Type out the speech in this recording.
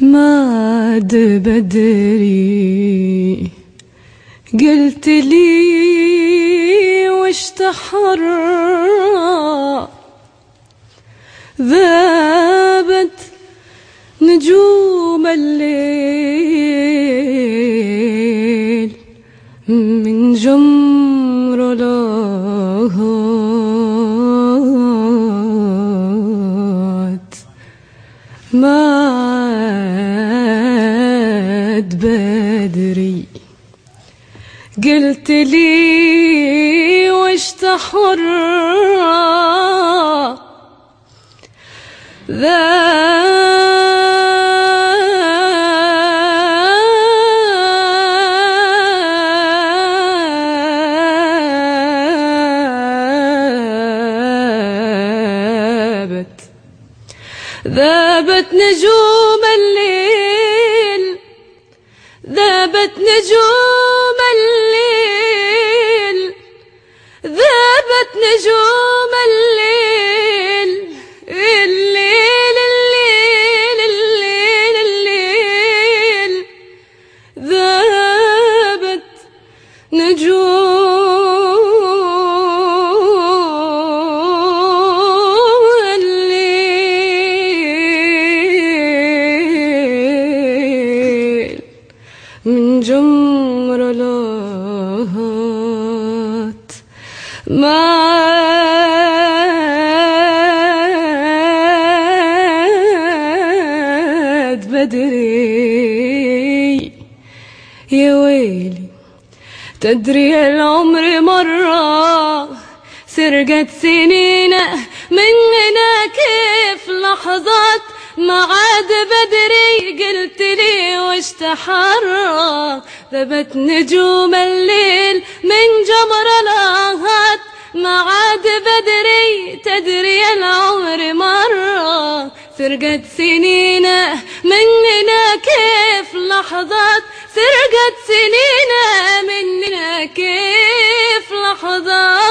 ماد بدري. قلت لي وش تحر ذابت نجوم الليل من جمر لهات ماد بدري. قلت لي وش تحر ذابت ذابت نجوم الليل. ذابت نجوم الليل. ذابت نجوم الليل. الليل الليل الليل الليل. ذابت نجوم من جمر لهات ماد بدري يا ويلي. تدري العمر مرة سرقت سنينة مننا كيف لحظات ما عاد بدري. قلت لي وش تحرى ذبت نجوم الليل من جمر الآهات ما عاد بدري تدري العمر مرة. سرقت سنينة مننا كيف لحظات. سرقت سنينة مننا كيف لحظات.